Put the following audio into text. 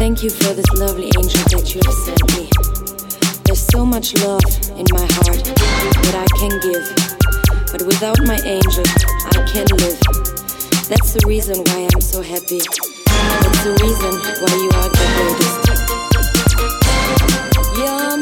Thank you for this lovely angel that you have sent me. There's so much love in my heart that I can give. But without my angel, I can't live. That's the reason why I'm so happy. That's the reason why you are the oldest. You're